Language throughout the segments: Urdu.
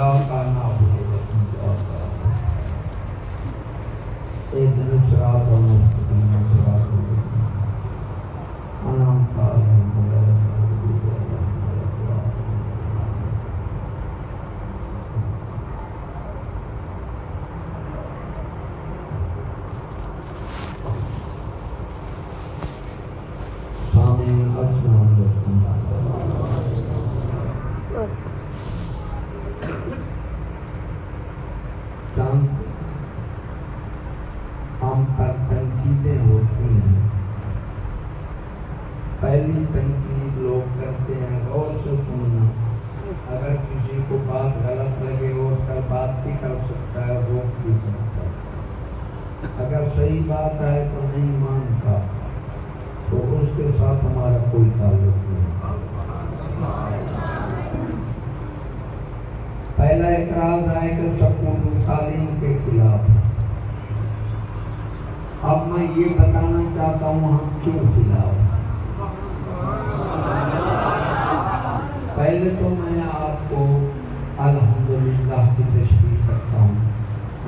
یا ایک شراب اور مستقیم شراب انام کا سامنے چند ہم پر تنقیدیں ہوتی ہیں پہلی تنقید لوگ کرتے ہیں غور سے سننا اگر کسی کو بات غلط لگے وہ اس کا بات بھی کر سکتا ہے روک بھی سکتا ہے اگر صحیح بات ہے تو نہیں مانتا تو اس کے ساتھ ہمارا کوئی تعلق نہیں پہلا اعتراض آئے کہ سکون تعلیم کے خلاف۔ اب میں یہ بتانا چاہتا ہوں ہم کیوں خلاف پہلے تو میں آپ کو الحمدللہ کی تشریح کرتا ہوں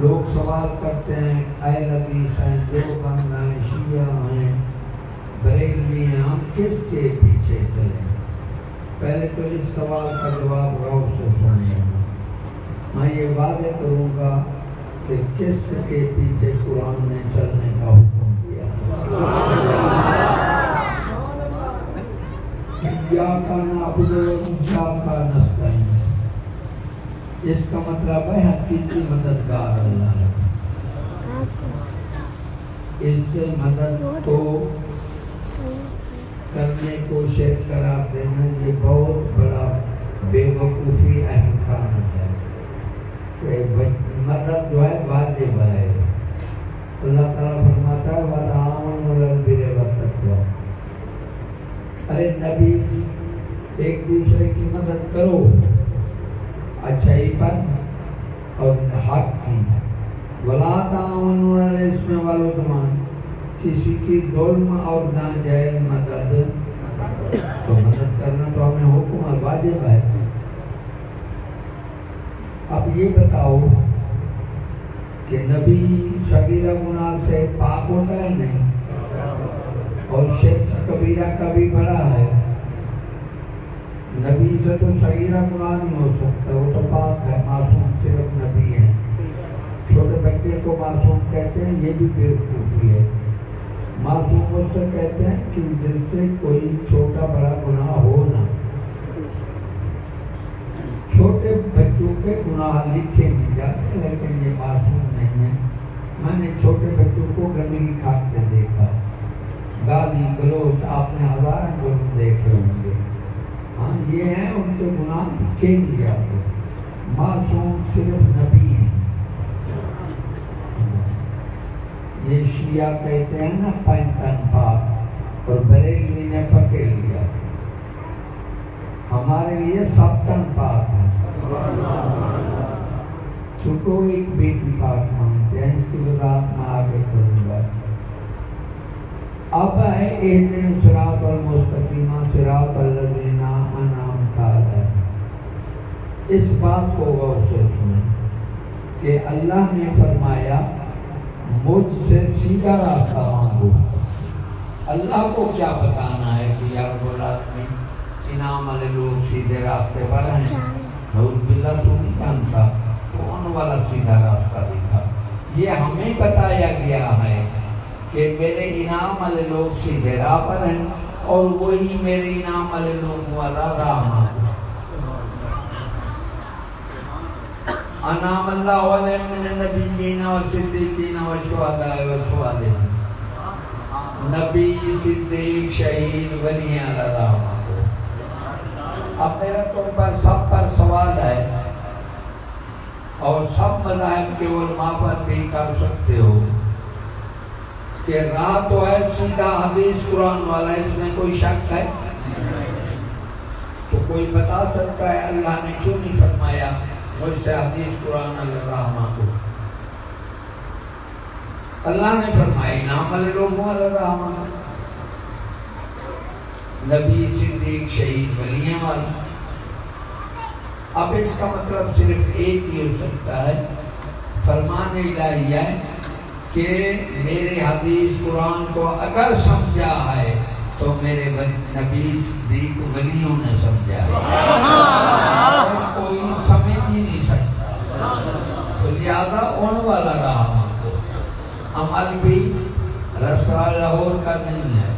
لوگ سوال کرتے ہیں اے لبیس ہیں جو بندہ ہیں شیعہ ہیں بریلوی ہیں ہم کس کے پیچھے چلیں پہلے تو اس سوال کا جواب غور سے سنیں میں یہ واضح کروں گا کہ کس کے پیچھے قرآن نے چلنے کا حکم دیا یا کا نعبد یا کا نستعین اس کا مطلب ہے حقیقی مددگار اللہ ہے۔ اس سے مدد کو کرنے کو شیئر قرار دینا یہ بہت بڑا بے وقوفی اہم کام ہے۔ کہ مدد جو ہے واجب ہے۔ اللہ تعالیٰ فرماتا ہے وَتَعَاوَنُوا عَلَى الْبِرِّ ارے نبی، ایک دوسرے کی مدد کرو۔ اچھائی پر حق کی ولا تعاونوا علی الاسم والعدوان کسی کی ظلم اور ناجائز مدد تو مدد کرنا تو ہمیں حکم ہے واجب ہے۔ اب یہ بتاؤ کہ نبی شگیرہ گناہ سے پاک ہوتا ہے نہیں؟ اور شرک کبیرہ کا بھی بڑا ہے؟ نبی سے تو شگیرہ گناہ نہیں ہو سکتا، وہ تو پاک ہے، معصوم صرف نبی ہے۔ چھوٹے بچے کو معصوم کہتے ہیں، یہ بھی بے خوبی ہے۔ معصوم اس سے کہتے ہیں کہ جس سے کوئی چھوٹا بڑا گناہ ہو نہ۔ چھوٹے بچوں کے گناہ لکھے نہیں جاتے، لیکن یہ معصوم نہیں ہے میں نے چھوٹے بچوں کو گندگی کھاتے دیکھا۔ گالی، گلوچ، آپ نے ہزار جرم دیکھے ہوں گے۔ ہاں یہ ہیں ان کے گناہ لکھے نہیں جاتے۔ معصوم صرف نبی ہیں۔ یہ شیعہ کہتے ہیں نا پینتن پاک، اور بریلوی نے پکڑ لیا۔ ہمارے لیے سب تن پاک ہے۔ چھوٹو ایک بیٹی پاک مانگتے ہیں، اس کی وضاحت میں آگے کروں گا۔ اب ہے ایک دن سراط اور مستقیمہ سراط الذین انعمت علیہم اس بات کو غور سے سنیں کہ اللہ نے فرمایا مجھ سے سیدھا راستہ مانگو۔ اللہ کو کیا بتانا ہے کہ یا رب العالمین انعام والے لوگ سیدھے راستے پر ہیں؟ نعوذ باللہ، تو نہیں جانتا۔ کون والا سیدھا راستہ دکھا یہ ہمیں بتایا گیا ہے کہ میرے انعام والے لوگ سیدھے راہ پر ہیں اور وہی میرے انعام والے لوگ والا راہ مانگو انعام اللہ علیہ من النبیین و صدیقین و نبی، صدیق، شہید، ولی اللہ. اب میرا تم پر سب پر سوال ہے اور سب مذاہب کے علماء پر بھی کر سکتے ہو کہ راہ تو ہے، سیدھا حدیث قرآن والا، اس میں کوئی شک ہے؟ تو کوئی بتا سکتا ہے، اللہ نے کیوں نہیں فرمایا؟ مجھ سے حدیث قرآن اللہ مانگو اللہ نے فرمائی نام والے لوگوں اللہ مانگو نبی، صدیق، شہید، ولیاں والا اب اس کا مطلب صرف ایک ہی ہو سکتا ہے۔ فرمان الہی ہے کہ میرے حدیث قرآن کو اگر سمجھا ہے تو میرے نبی، صدیق، ولیوں نے سمجھا ہے۔ کوئی سمجھ ہی نہیں سکتا تو زیادہ ان والا رہا ہم کو عمل بھی رستہ لاہور کا نہیں ہے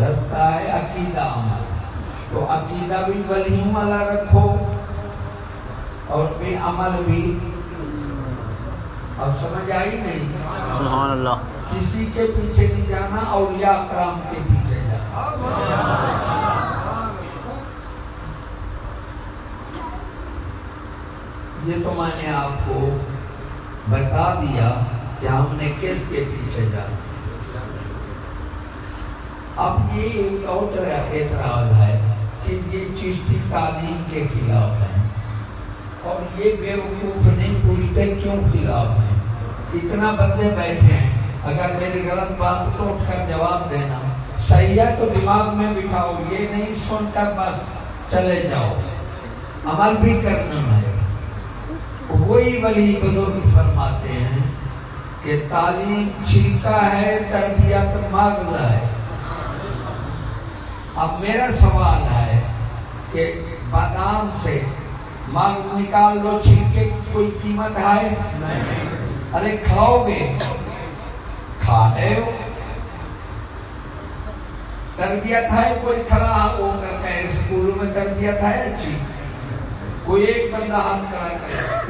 رستہ ہے عقیدہ عمل تو عقیدہ بھی ولیوں والا رکھو اور پھر عمل بھی اب سمجھ آئی نہیں سبحان اللہ کسی کے پیچھے نہیں جانا اور یا کرام کے پیچھے جانا یہ تو میں نے آپ کو بتا دیا کہ ہم نے کس کے پیچھے جانا اب یہ ایک اور اعتراض ہے کہ یہ چشتی تعلیم کے خلاف ہے اور یہ بے وقوف نہیں پوچھتے کیوں خلاف ہیں۔ اتنا بندے بیٹھے ہیں۔ اگر میری غلط بات کو اٹھ کر جواب دینا صحیح ہے تو دماغ میں بٹھاؤ، یہ نہیں سن کر بس چلے جاؤ۔ عمل بھی کرنا ہے۔ وہی ولی بزرگ فرماتے ہیں کہ تعلیم چھلکا ہے، تربیت ماغلہ ہے۔ اب میرا سوال ہے کہ بادام سے مانگ نکال لو چھلکے کی کوئی قیمت ہے؟ ارے کھاؤ گے۔ کھا رہے ہو تربیت ہے، کوئی کھڑا ہو کر کے اسکول میں تربیت ہے اچھی کوئی ایک بندہ ہاتھ کھڑا کرے۔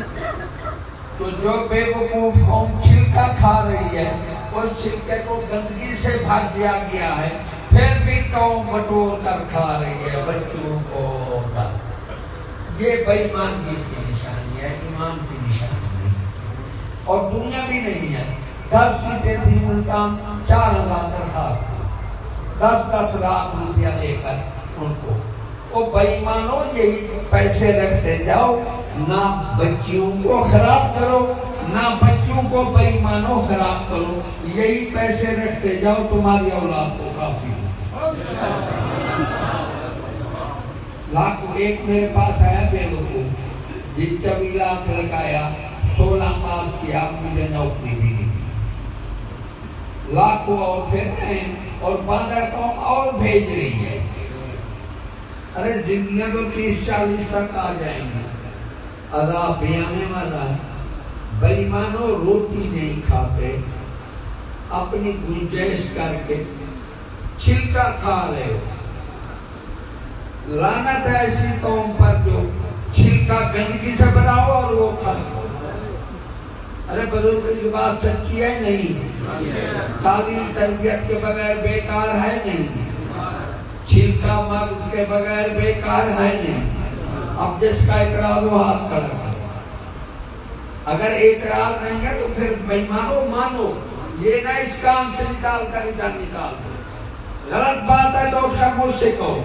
تو جو بے وقوف قوم چھلکا کھا رہی ہے اس چھلکے کو گندگی سے بھاگ دیا گیا ہے، پھر بھی قوم بٹور کر کھا رہی ہے۔ بچوں کو یہ بےمانگی کی نشانی ہے، ایمان کی نشانی ہے۔ اور دنیا بھی نہیں ہے۔ دس سیٹیں تھی ملتان، چار ہزار درخواست دس دس لاکھ روپیہ لے کر ان کو وہ بےمانو یہی پیسے رکھتے جاؤ، نہ بچیوں کو خراب کرو، نہ بچوں کو بےمانو خراب کرو۔ یہی پیسے رکھتے جاؤ، تمہاری اولاد کو کافی لاکھ ایک میرے پاس آیا بے وقوف جن چوبی لاکھ لگایا، سولہ پاس کیا مجھے نوکری بھی نہیں۔ لاکھ اور پھر ہیں، اور پندرہ قوم اور بھیج رہی ہے۔ ارے زندگی تو تیس چالیس تک آ جائیں گے۔ ادا بھی آنے والا ہے بےمانو روٹی نہیں کھاتے، اپنی گنجائش کر کے چھلکا کھا رہے ہو۔ لانت ہے ایسی قوم پر جو چھلکا گندگی سے بناؤ اور وہ کھاؤ ارے بزرگ کی بات سچی ہے نہیں؟ تعلیم تربیت کے بغیر بیکار ہے نہیں۔ چھلکا مغز کے بغیر بیکار ہے نہیں۔ اب جس کا اعتراض ہو ہاتھ کھڑا اگر اعتراض نہیں ہے تو پھر مانو مانو۔ یہ نہ اس کام سے نکال کر ادھر نکال۔ دو غلط بات ہے تو اس کا مجھ سے کہو۔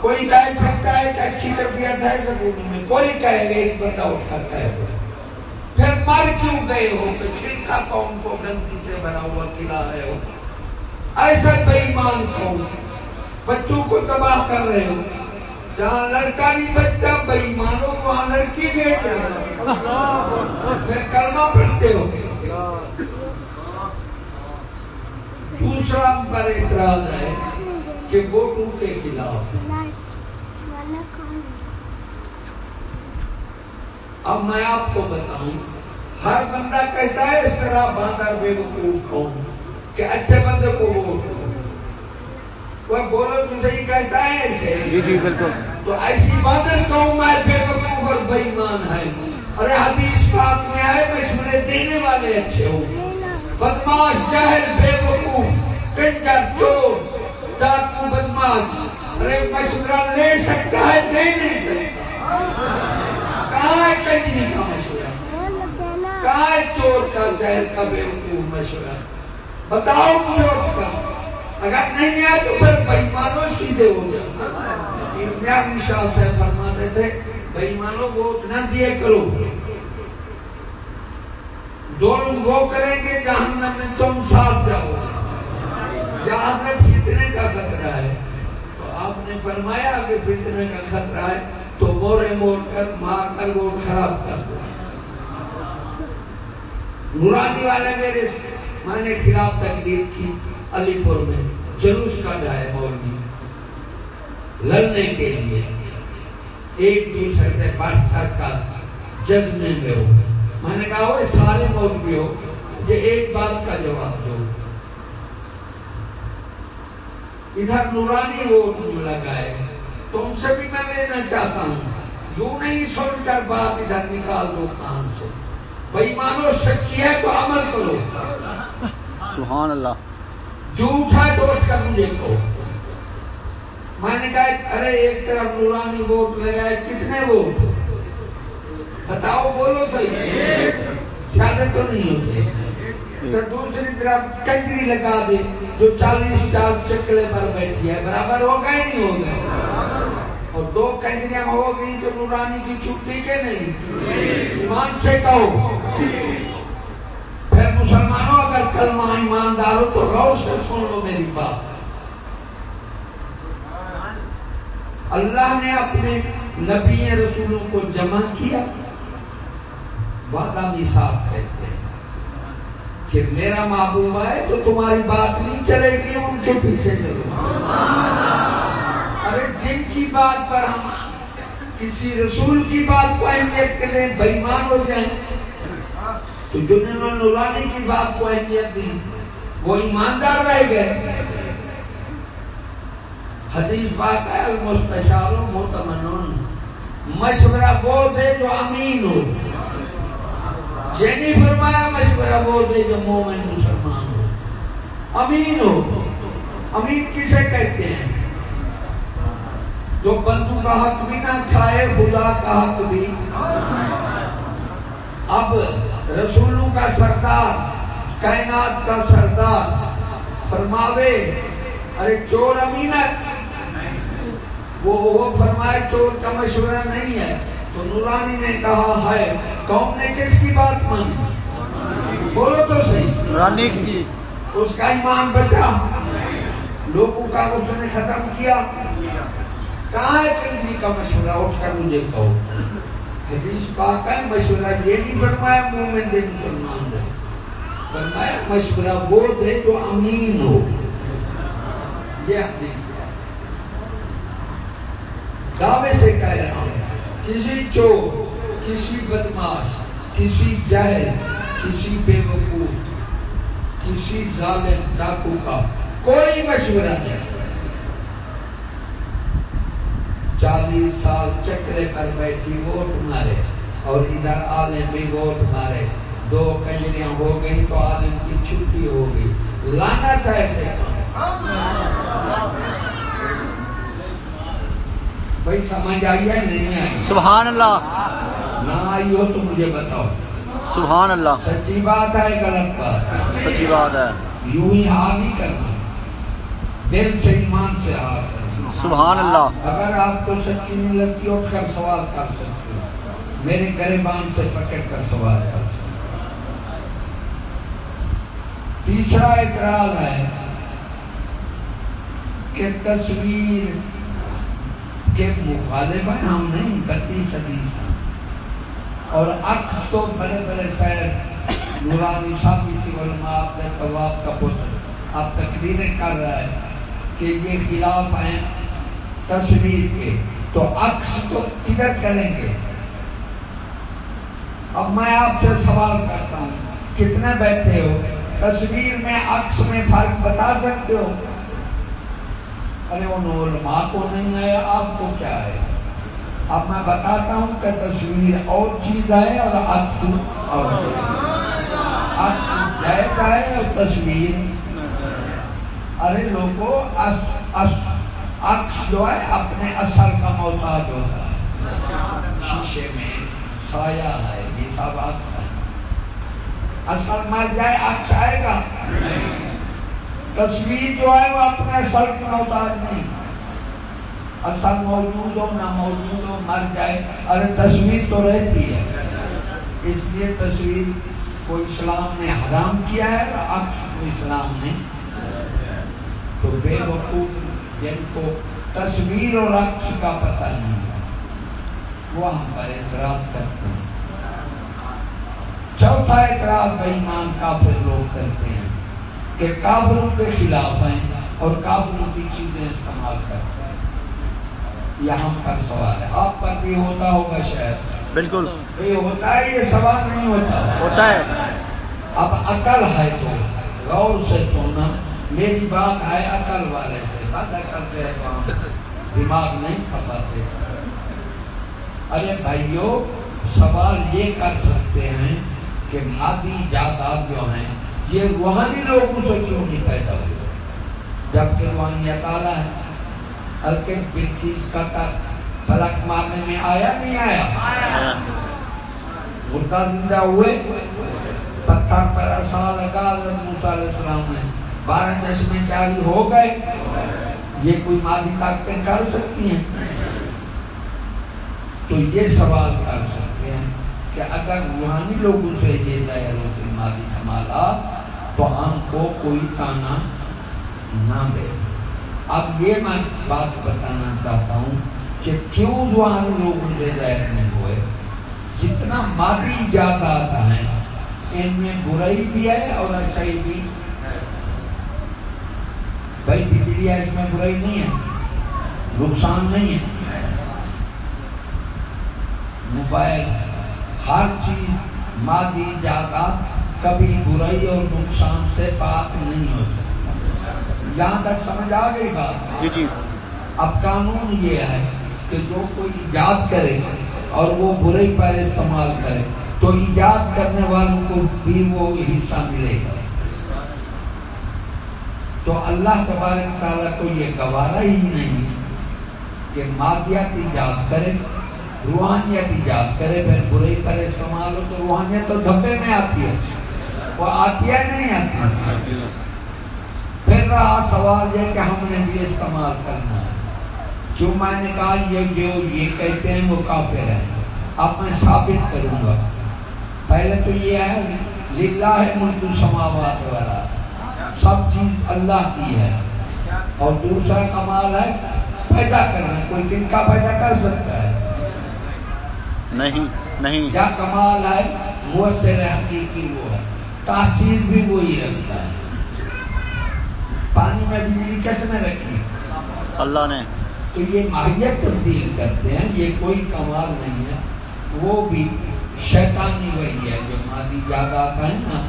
کوئی کہہ سکتا ہے کہ اچھی تربیت ہے زمین میں۔ کوئی کہے گا، ایک بندہ اٹھ کر کہے گا۔ پھر مر کیوں گئے ہو؟ کہ چھلکا قوم کو گندگی سے بنا ہوا قلعہ ہے۔ ہو ایسا بےمان قوم بچوں کو تباہ کر رہے ہو۔ جہاں لڑکا نہیں بچتا بےمانوں کو وہاں لڑکی بھیج رہے پھر کلمہ پڑھتے ہو۔ دوسرا پر اعتراض ہے کہ ووٹوں کے خلاف۔ اب میں آپ کو بتاؤں، ہر بندہ کہتا ہے، اس طرح باندر بے وقوف قوم کہ اچھے بندے کو ووٹ وہ بولو تو صحیح کہتا ہے ایسے۔ جی جی بالکل۔ تو ایسی باندر قوم ہے بے وقوف اور بےمان ہے۔ اور حدیث پاک میں آئے مشورے دینے والے اچھے ہو بدماش جاہل بے وقوف کنجر چور ڈاکو بدماش۔ ارے مشورہ لے سکتا ہے دے نہیں سکتا۔ کہاں ہے کنجری کا مشورہ؟ کہاں ہے چور کا جہل کا بے وقوف مشورہ؟ بتاؤ کا اگر نہیں آئے تو پھر بےمانو سیدھے ہو جاؤ شاہ سے فرماتے تھے بےمانو ووٹ نہ دیے کرو جو لوگ وہ کریں گے جہنم میں تم ساتھ جاؤ جہاں میں فتنے کا خطرہ ہے تو آپ نے فرمایا کہ فتنے کا خطرہ ہے تو مورے موڑ کر مار کر ووٹ خراب کر دو نورانی والے میرے میں نے خلاف تقریر کی علی پور میں جلوس کا جائے مولوی۔ لڑنے کے لیے ایک دوسرے سے بڑھ چڑھ کر جذبے میں ہو۔ میں نے کہا وہ سارے مولوی ہو یہ ایک بات کا جواب دو۔ ادھر نورانی ووٹ لگائے تم سے بھی میں لینا چاہتا ہوں۔ یوں نہیں سن کر بات ادھر نکال دو کان سے۔ بھائی، مانو، سچی ہے تو عمل کرو۔ سبحان اللہ۔ جھوٹ ہے تو اس کا مجھے کہو میں نے کہا ارے ایک طرف نورانی ووٹ لگائے کتنے ووٹ بتاؤ بولو صحیح زیادہ تو نہیں ہوتے دوسری طرف کنجری لگا دے جو چالیس چار چکلے پر بیٹھی ہے برابر ہو گئے نہیں ہو گئے اور دو کنجریاں ہو گئی تو نورانی کی چھٹی کے نہیں ایمان سے کہو مسلمانوں اگر کلمہ ایماندار ہو تو رو سے سن لو میری بات۔ اللہ نے اپنے نبی رسولوں کو جمع کیا۔ وعدہ مثاف کہتے ہیں کہ میرا محبوب ہے تو تمہاری بات نہیں چلے گی، ان کے پیچھے چلو۔ ارے، جن کی بات پر ہم کسی رسول کی بات کو اہمیت کریں بےمان ہو جائیں تو جنہوں نے نورانی کی بات کو اہمیت دی وہ ایماندار رہ گئے۔ حدیث بات ہے، المستشار متمنون مشورہ وہ دے جو امین ہو۔ یہ نہیں فرمایا مشورہ وہ دے جو مومن مسلمان ہو۔ امین ہو۔ امین کسے کہتے ہیں؟ جو بندو کا حق بھی نہ کھائے، خدا کا حق بھی۔ اب رسولوں کا سردار کائنات کا سردار فرماوے ارے چور امینت وہ فرمائے چور کا مشورہ نہیں ہے۔ تو نورانی نے کہا ہے قوم نے کس کی بات مانی؟ بولو تو صحیح۔ نورانی کی۔ اس کا ایمان بچا۔ لوگوں کا اس نے ختم کیا۔ کہاں ہے کنجری کا مشورہ؟ اٹھ کر مجھے کہو۔ حدیث پاک ہے، مشورہ یہ نہیں فرمایا مومن دے، مسلمان دے۔ فرمایا مشورہ وہ دے جو امین ہو۔ یہ حدیث دعوے سے کہہ رہا ہوں، کسی چور، کسی بدماش، کسی جہل کسی بے وقوف، کسی ظالم ڈاکو کا کوئی مشورہ نہیں۔ چالیس سال چکرے پر بیٹھی ووٹ مارے اور ادھر عالم بھی ووٹ مارے۔ دو کنجریاں ہو گئی تو عالم کی چھٹی ہو گئی۔ لانا تھا ایسے بھائی سمجھ آئی ہے؟ نہیں آئی۔ سبحان اللہ۔ نہ آئی ہو تو مجھے بتاؤ۔ سبحان اللہ۔ سچی بات ہے غلط بات سچی بات ہے۔ یوں ہی ہار نہیں کرنا۔ دل سے ایمان سے ہار کرنا سبحان اللہ۔ اگر آپ کو سچی نہیں لگتی اٹھ کر سوال کر سکتے ہو، میرے گریبان سے پکڑ کر سوال کر سکتے تیسرا اعتراض ہے کہ تصویر کے مخالف ہیں، ہم نہیں گتی صدی سے اور عکس تو بڑے بڑے شہر نورانی صاحب، اسی علماء آپ نے طواب کا پتر آپ تقریریں کر رہا ہے کہ یہ خلاف ہیں۔ تصویر کے۔ تو عکس تو کدھر کریں گے؟ اب میں آپ سے سوال کرتا ہوں، کتنے بیٹھے ہو؟ تصویر میں، عکس میں فرق بتا سکتے ہو؟ ارے ان علماء کو نہیں ہے آپ کو کیا ہے؟ اب میں بتاتا ہوں کہ تصویر اور چیز ہے اور عکس اور۔ عکس جائز ہے اور تصویر ارے، لوگوں عکس جو ہے اپنے اصل کا محتاج ہوتا ہے۔ شیشے میں سایہ ہے، یہ سب عکس ہے۔ اصل مر جائے عکس آئے گا۔ تصویر جو ہے وہ اپنے اصل کا محتاج نہیں۔ اصل موجود ہو، نہ موجود ہو، مر جائے۔ ارے، تصویر تو رہتی ہے۔ اس لیے تصویر کو اسلام نے حرام کیا ہے اور عکس کو اسلام نے تو بے وقوف جن کو تصویر اور عکس کا پتہ نہیں ہے وہ ہم پر اعتراض کرتے ہیں چوتھا اعتراض بےمان کافر لوگ کرتے ہیں کہ کافروں کے خلاف ہیں اور کافروں کی چیزیں استعمال کرتے ہیں یہ ہم پر سوال ہے آپ پر بھی ہوتا ہوگا شاید بالکل یہ ہوتا ہے یہ سوال نہیں ہوتا ہوتا ہے اب عقل ہے تو غور سے سونا میری بات ہے عقل والے سے بس عقل سے تو ہم دماغ نہیں کھپاتے ارے بھائیو، سوال یہ کر سکتے ہیں کہ مادی جائیداد جو ہیں، یہ روحانی لوگوں سے کیوں نہیں پیدا ہوئے؟ جبکہ روحانیت اعلیٰ ہے ہلکے بلکیس کا تک فلک مارنے میں آیا نہیں آیا؟ مردہ زندہ ہوئے۔ پتھر پر ایسا لگا حضرت موسیٰ علیہ السلام نے۔ بارہ چشمے جاری ہو گئے۔ یہ کوئی مادی طاقتیں کر سکتی ہیں؟ تو یہ سوال کر سکتے ہیں کہ اگر روحانی لوگوں سے یہ ظاہر ہوتی مادی کمالات تو ہم کو کوئی تانا نہ دے۔ اب یہ میں بات بتانا چاہتا ہوں کہ کیوں روحانی لوگوں سے ظاہر نہیں ہوئے؟ جتنا مادی ایجادات ہیں، ان میں برائی بھی ہے اور اچھائی بھی بھائی بجلی ہے اس میں برائی نہیں ہے نقصان نہیں ہے۔ موبائل ہر چیز مادی ایجادات کبھی برائی اور نقصان سے پاک نہیں ہو سکتا یہاں تک سمجھ آ گئی بات؟ جی جی۔ اب قانون یہ ہے کہ جو کوئی ایجاد کرے اور وہ برائی پر استعمال کرے تو ایجاد کرنے والوں کو بھی وہ حصہ ملے گا۔ تو اللہ تبارک تعالیٰ کو یہ گوارا ہی نہیں کہ مادیات ایجاد کرے، روحانیت ایجاد کرے، پھر برائی پر استعمال ہو تو روحانیت تو دھبے میں آتی ہے۔ وہ آتی ہے نہیں آتی پھر رہا سوال یہ کہ ہم نے بھی استعمال کرنا ہے۔ کیوں میں نے کہا، یہ جو یہ کہتے ہیں، وہ کافر ہے اب میں ثابت کروں گا۔ پہلے تو یہ ہے، للہ ملک سماوات والا سب چیز اللہ کی ہے۔ اور دوسرا کمال ہے پیدا کرنا۔ کوئی کن کا پیدا کر سکتا ہے۔ نہیں نہیں۔ کیا کمال ہے وہ سے حقیقی وہ ہے۔ تاثیر بھی وہی رکھتا ہے۔ پانی میں بجلی کس نے رکھی؟ اللہ نے۔ تو یہ ماہیت تبدیل کرتے ہیں یہ کوئی کمال نہیں ہے۔ وہ بھی شیطانی وہی ہے۔ جو مادی زیادہ آتا ہے نا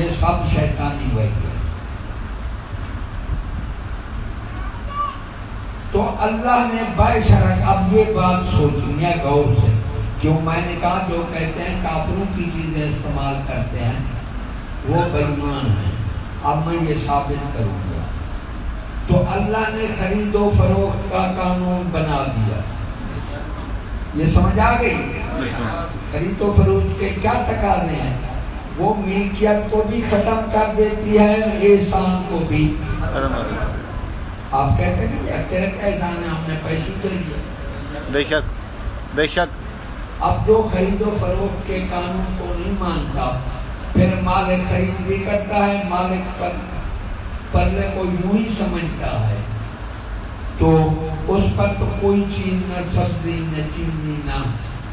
یہ سب شیطانی وہی ہے۔ تو اللہ نے بشرک اب یہ بات سوچنی ہے غور سے کیوں میں نے کہا جو کہتے ہیں کافروں کی چیزیں استعمال کرتے ہیں، وہ بےمان ہیں۔ اب میں یہ ثابت کروں گا۔ تو اللہ نے خرید و فروخت کا قانون بنا دیا۔ یہ سمجھ آ گئی؟ خرید و فروخت کے کیا تقاضے ہیں؟ وہ ملکیت کو بھی ختم کر دیتی ہے احسان کو بھی۔ آپ کہتے ہیں کہ تیرے احسان ہے ہم نے پیسے دے دیا بے شک بے شک۔ اب جو خرید و فروخت کے قانون کو نہیں مانتا پھر مالک خرید بھی کرتا ہے مالک پر پلے کو یوں ہی سمجھتا ہے۔ تو اس پر تو کوئی چیز نہ سبزی نہ چینی نہ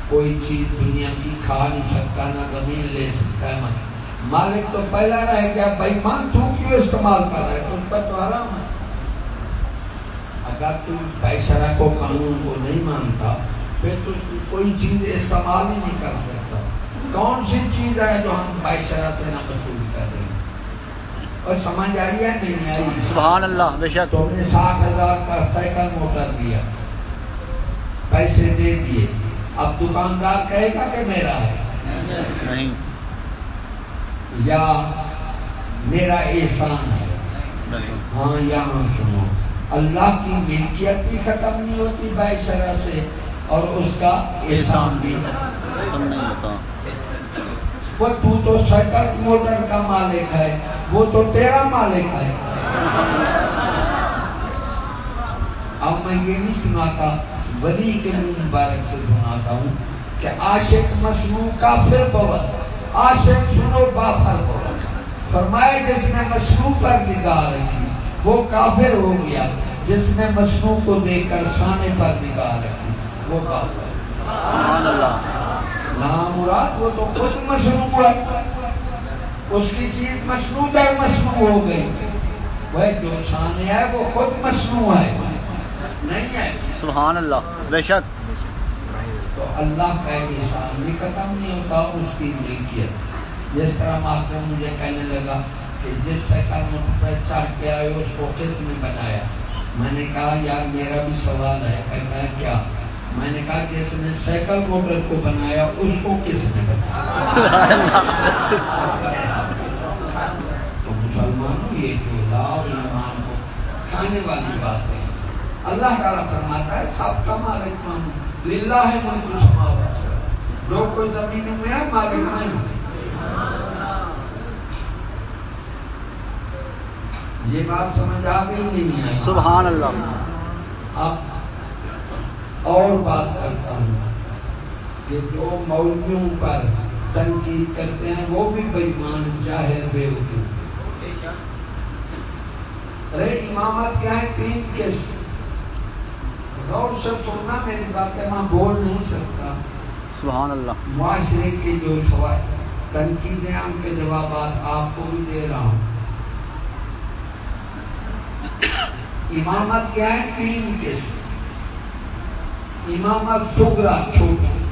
کوئی چیز دنیا کی کھا نہیں سکتا نہ زمین لے سکتا ہے۔ مالک تو پہلا رہ گیا بھائی مان تو کیوں استعمال کر رہا ہے؟ اس پر تو آرام ہے۔ اگر تو پیسرا کو قانون کو نہیں مانتا پھر تو کوئی چیز استعمال ہی نہیں کر سکتا۔ کون سی چیز ہے جو ہم پیسرا سے نہ وصول کر رہے ہیں؟ اور سمجھ آ رہی ہے نہیں آئی؟ سبحان اللہ بے شک۔ تو ہم نے ساٹھ ہزار کا سائیکل موٹر دیا پیسے دے دیے۔ اب دکاندار کہے گا کہ میرا ہے۔ نہیں۔ یا میرا احسان ہے۔ ہاں یہاں سنو۔ اللہ کی ملکیت بھی ختم نہیں ہوتی بائی شرح سے اور اس کا احسان بھی تم نہیں ہوتا۔ وہ تو تو سائیکل موٹر کا مالک ہے وہ تو تیرا مالک ہے۔ اب میں یہ نہیں سناتا ولی کے منہ مبارک سے سناتا ہوں کہ عاشق مصنوع کافر بوت عاشق سنو بافر بوت فرمائے جس نے مصنوع پر نگاہ رکھی وہ کافر ہو گیا جس نے مصنوع کو دیکھ کر شانے پر نگاہ رکھی وہ کافر۔ اللہ۔ نامراد وہ تو خود مصنوع ہے۔ اس کی چیز مصنوع در مصنوع ہو گئی۔ وہ جو شان ہے وہ خود مصنوع ہے۔ نہیں ہے۔ سبحان اللہ۔ بے شک۔ تو اللہ کا احسان بھی ختم نہیں ہوتا اس کی ملکیت جس طرح ماسٹر مجھے کہنے لگا کہ جس سائیکل موٹر پر چڑھ کے آئے، اس کو کس نے بنایا؟ میں نے کہا، یار، میرا بھی سوال ہے کہتا ہے کیا میں نے کہا، جس نے سائیکل موٹر کو بنایا، اس کو کس نے بنایا؟ تو مسلمانوں، یہ جو لا ایمان کو کھانے والی بات ہے۔ اللہ تعالیٰ فرماتا ہے، سب کا مالک مان للہ ہے ملک السماوات جو کوئی زمین میں ہے، مالک میں یہ بات سمجھ آ گئی نہیں ہے۔ سبحان اللہ۔ اب اور بات کرتا ہوں۔ کہ جو مولویوں پر تنقید کرتے ہیں وہ بھی بےمان جاہر بے ارے امامت کیا ہے؟ تین قسم غور سے سننا میری بات ہے میں بول نہیں سکتا۔ سبحان اللہ۔ معاشرے کے جو سوال تنقیدیں ان کے جوابات آپ کو بھی دے رہا ہوں۔ امامت کیا ہے؟ تین قسم۔ امامت سگرا چھوٹی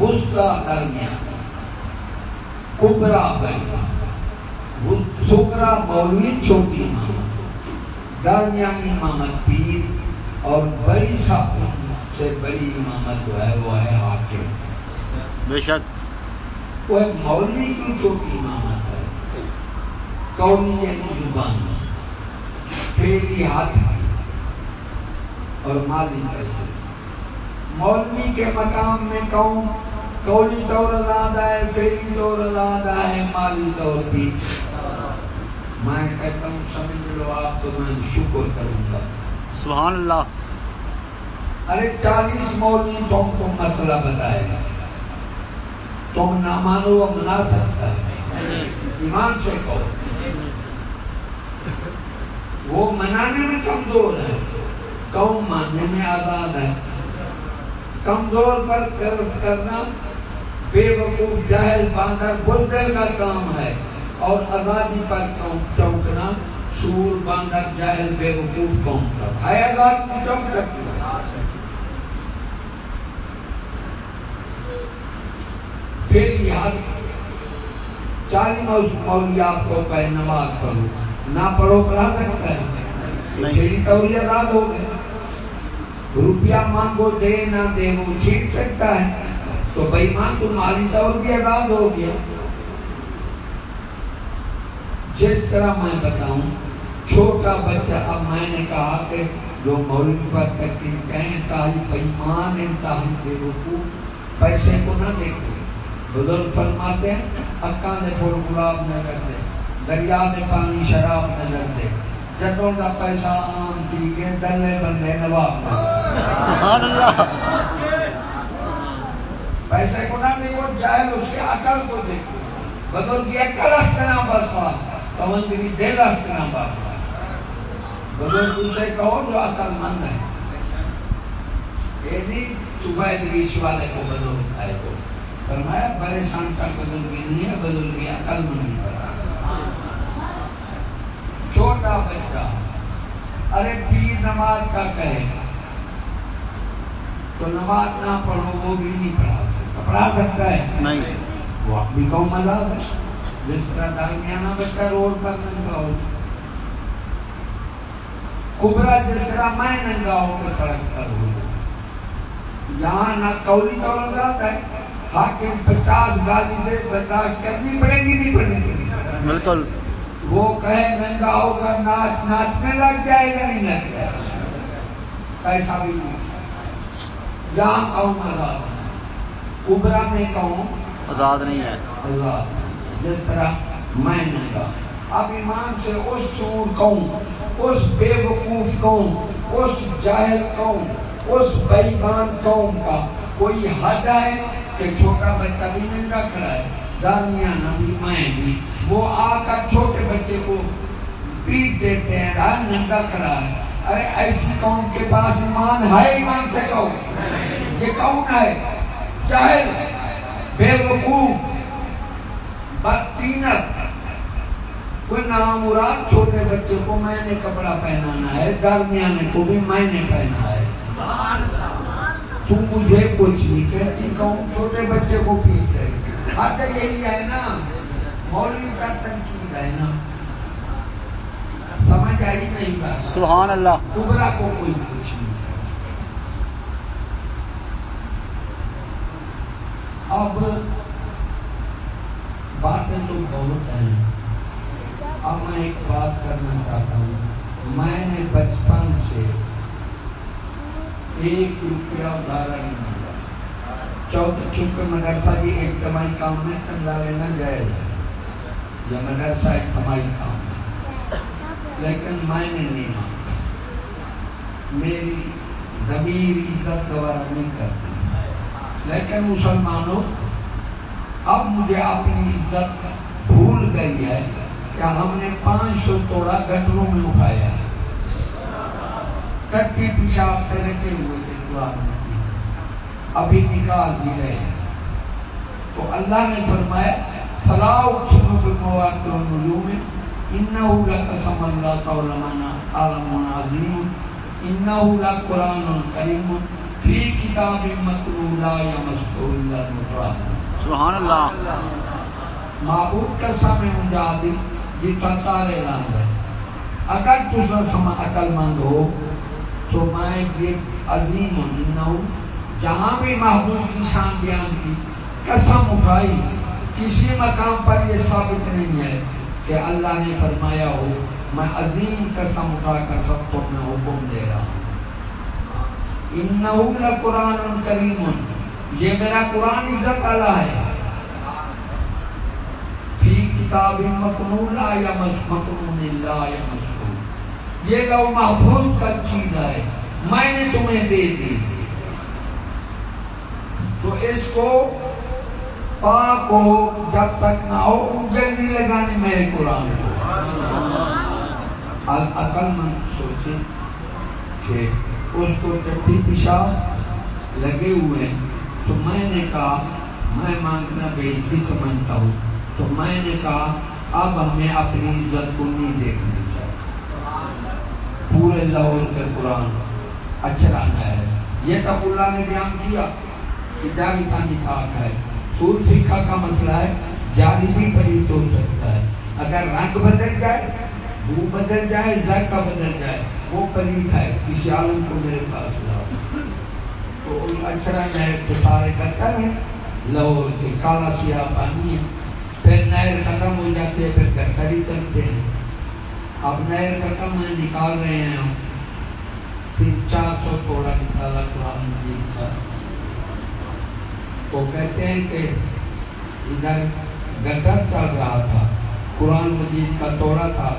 وسطا درمیان کبرا بڑی سگرا مولوی چھوٹی امامت درمیانی امامت پیر اور بڑی سب سے بڑی امامت جو ہے وہ ہے حاکم۔ بے شک۔ وہ مولوی کی چھوٹی امامت ہے۔ قومی یعنی زبان۔ پھیلی ہاتھ اور مالی پیسے مولوی کے مقام میں قوم قولی طور زیادہ ہے پھیلی طور زیادہ ہے مالی طور بھی۔ میں کہتا ہوں سمجھ لو آپ تو میں شکر کروں گا۔ سبحان اللہ۔ ارے چالیس مولوی تم کو مسئلہ بتائے گا۔ تم نہ مانو وہ منا سکتا ہے۔ ایمان سے کہو۔ وہ منانے میں کمزور ہے۔ قوم ماننے میں آزاد ہے۔ کمزور پر قرض کرنا بے وقوف جاہل باندر بلدل کا کام ہے۔ اور آزادی پر چونکنا سور باندر جاہل بے وقوف قوم کا ہے آزاد کی چونک سکتی پھر یاد چالی مولوی آپ کو کہے نماز پڑھو۔ نہ پڑھو پڑھا سکتا ہے۔ چھیڑی توری آزاد ہو گئے۔ روپیہ مانگو دے نہ دے وہ چھیڑ سکتا ہے۔ تو بھائی مان تو مالی طور بھی آزاد ہو گیا۔ جس طرح میں بتاؤں چھوٹا بچہ اب میں نے کہا کہ جو مولوی پر تکلیف کہیں تاہی بےمان انتہائی بے وقوف پیسے کو نہ دیکھو۔ بزرگ فرماتے ہیں اکا نے گلاب نظر دے دریا دے پانی شراب نظر دے جٹوں کا پیسہ عام کی گے دلے بندے نواب سبحان اللہ۔ پیسے کو نہ دیکھو جاہل اس کی عقل کو دیکھو بزرگ کی عقل استنا بسوا کمندری دل استنا بسوا۔ بزرگ اسے کہو جو عقل مند ہے۔ یہ نہیں صبح دریش والے کو بزرگ آئے کو۔ فرمایا بڑے شان کا بزرگی نہیں ہے بزرگی عقل مندی پر چھوٹا بچہ ارے پیر نماز کا کہے۔ گا تو نماز نہ پڑھو وہ بھی نہیں پڑھا سکتا۔ پڑھا سکتا ہے؟ نہیں۔ وہ آپ بھی کہو مزاق ہے۔ جس طرح درمیانہ بچہ روڈ پر ننگا ہو۔ کبرا جس طرح میں ننگا ہو کے سڑک پر ہو۔ یہاں نہ قولی طور آزاد ہے۔ حاکم پچاس گالی دے برداشت کرنی پڑے گی نہیں پڑے گی۔ بالکل۔ وہ کہے ننگا ہو کر ناچ ناچنے لگ جائے گا نہیں لگ جائے گا۔ ایسا بھی نہیں جہاں کہوں آزاد کبرا میں کہوں آزاد نہیں ہے۔ اللہ جس طرح میں ننگا اب ایمان سے اس سور کہوں اس بے وقوف قوم اس جاہل قوم اس بیمان قوم کا کوئی حد ہے کہ چھوٹا بچہ بھی ننگا کھڑا ہے۔ درمیانہ بھی میں بھی وہ آ کر چھوٹے بچے کو پیٹ دیتے ہیں، رات ننگا کھڑا ہے۔ ارے ایسی قوم کے پاس ایمان ہے، ایمان سے کہو۔ یہ کون ہے؟ چاہے بے وقوف، بدتینت۔ کوئی نام مراد چھوٹے بچے کو میں نے کپڑا پہنانا ہے درمیانے کو بھی میں نے پہنا ہے۔ تو مجھے کچھ نہیں کہتی کہوں چھوٹے بچے کو پیٹ رہی آتا یہی ہے نا۔ مولوی کا تنقید ہے نا۔ سمجھ آئی نہیں بات۔ سبحان اللہ۔ کبرا کو کوئی کچھ نہیں۔ اب باتیں تو بہت ہیں۔ اب میں ایک بات کرنا چاہتا ہوں۔ میں نے بچپن سے ایک روپیہ ادارا نہیں ملا چودہ چونکہ مدرسہ بھی اجتماعی کام میں چندہ لینا جائز ہے۔ یا مدرسہ اجتماعی کام ہے لیکن میں نے نہیں مانگا۔ میری ضمیر عزت گوارا نہیں کرتی لیکن مسلمانوں، اب مجھے اپنی عزت بھول گئی ہے کہ ہم نے پانچ سو توڑا گٹروں میں اٹھایا ہے۔ کٹی پیشاب سے رچے ہوئے تھے قرآن میں ابھی نکال دی رہے تو اللہ نے فرمایا فلاح اقسم بالمواقع والنجوم انه لقسم اللہ تعالی عالم عظیم انه لقرآن کریم فی کتاب مکنون لا یمسہ الا المکرمون سبحان اللہ معبود کا سامنے مجادی جتا تارے لانگ ہے اگر تجھا سما عقل مند ہو تو میں یہ عظیم ہوں جہاں بھی محبوب کی شان بیان کی قسم اٹھائی کسی مقام پر یہ ثابت نہیں ہے کہ اللہ نے فرمایا ہو، میں عظیم قسم اٹھا کر سب کو میں حکم دے رہا ہوں۔ انہو لقرآن کریم۔ یہ میرا قرآن عزت اللہ ہے۔ فی کتاب مکنون لا یا مکنون لا یا مکنون یہ لو محفوظ کا چیز ہے۔ میں نے تمہیں دے دی۔ تو اس کو پاک ہو جب تک نہ ہو انگل نہیں لگانے میرے قرآن کو۔ عقل مند سوچے کہ اس کو چٹھی پیشاب لگے ہوئے، تو میں نے کہا، میں مانگنا بےزتی سمجھتا ہوں۔ تو میں نے کہا، اب ہمیں اپنی عزت کو نہیں دیکھنی چاہیے۔ پورے لاہور کے قرآن اچھا ہے۔ یہ تب اللہ نے بیان کیا کہ جاری پانی پاک ہے۔ سور فقہ کا مسئلہ ہے جاری بھی پلیت ہو سکتا ہے۔ اگر رنگ بدل جائے وہ بدل جائے، ذائقہ بدل جائے، وہ پلیت ہے کسی عالم کو میرے پاس لاؤ۔ تو اچھا نہر تو سارے کرتا ہے۔ لاہور کے کالا سیاہ پانی ہے۔ پھر نہر ختم ہو جاتے ہیں پھر گٹری کرتے ہیں۔ اب نہر ختم ہے نکال رہے ہیں ہم۔ تین چار سو تھوڑا نکالا قرآن مجید کا۔ تو کہتے ہیں کہ ادھر گٹر چل رہا تھا، قرآن مجید کا توڑا تھا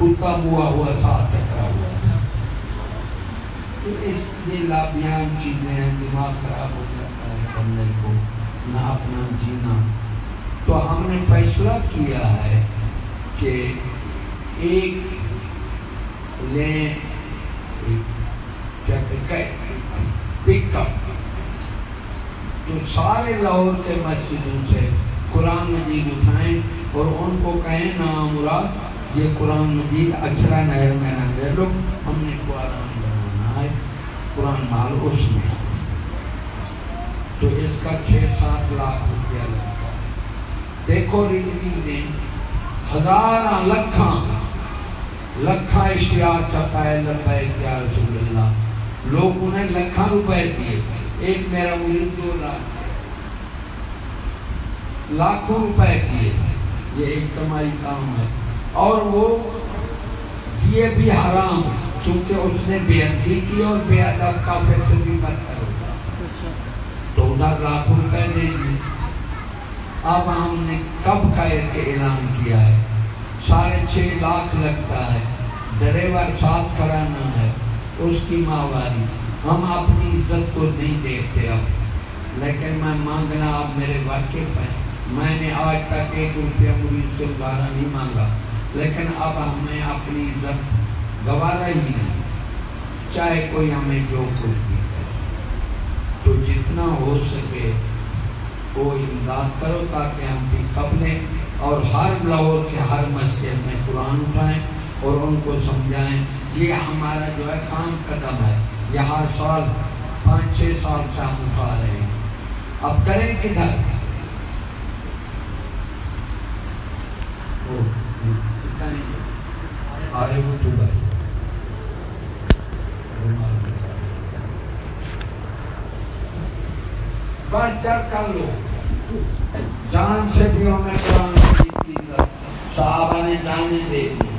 کتا ہوا ہوا ساتھ چکرا ہوا تھا۔ تو اس لیے لابیان چیزیں ہیں، دماغ خراب ہو جاتا ہے کرنے کو، نہ اپنا جینا۔ تو ہم نے فیصلہ کیا ہے کہ ایک لیں پک اپ تو سارے لاہور کے مسجدوں سے قرآن مجید اٹھائیں اور ان کو کہیں نا مراد یہ قرآن مجید اچھرا نہر میں نہ دے لو، ہم نے قرآن بنانا ہے، قرآن مال اس میں۔ تو اس کا چھ سات لاکھ روپیہ لگتا ہے۔ دیکھو ریڈنگ نے ہزارہ لکھاں لکھا اشتہار چاہتا ہے لبیک یا رسول اللہ۔ لوگ انہیں لکھاں روپے دیے۔ ایک میرا مرید دو لاکھ لاکھوں روپے دیے یہ اجتماعی کام ہے۔ اور وہ دیے بھی حرام کیونکہ اس نے بے ادبی کی اور بے ادب کا پھر سے بھی بدتر ہوگا تو ادھر لاکھوں روپے دے دیے۔ اب ہم نے کب کا اعلان کیا ہے؟ ساڑھے چھ لاکھ لگتا ہے۔ ڈرائیور ساتھ کرانا ہے۔ اس کی ماہواری ہم اپنی عزت کو نہیں دیکھتے اب۔ لیکن میں مانگنا اب میرے واقف ہیں۔ میں نے آج تک ایک روپیہ مرید سے ادارا نہیں مانگا۔ لیکن اب ہمیں اپنی عزت گوارا ہی نہیں۔ چاہے کوئی ہمیں جو کچھ بھی تو جتنا ہو سکے وہ امداد کرو تاکہ ہم بھی کب لیں اور ہر لاہور کے ہر مسجد میں قرآن اٹھائیں اور ان کو سمجھائیں۔ یہ ہمارا جو ہے کام قدم ہے۔ یہ ہر سال پانچ چھ سال سے ہم اٹھا رہے ہیں۔ اب کریں کدھر؟ آرے وہ تو بھائی۔ بڑھ چڑھ کر لو۔ جان سے بھی ہمیں قرآن کی صحابہ نے جانے دے دی۔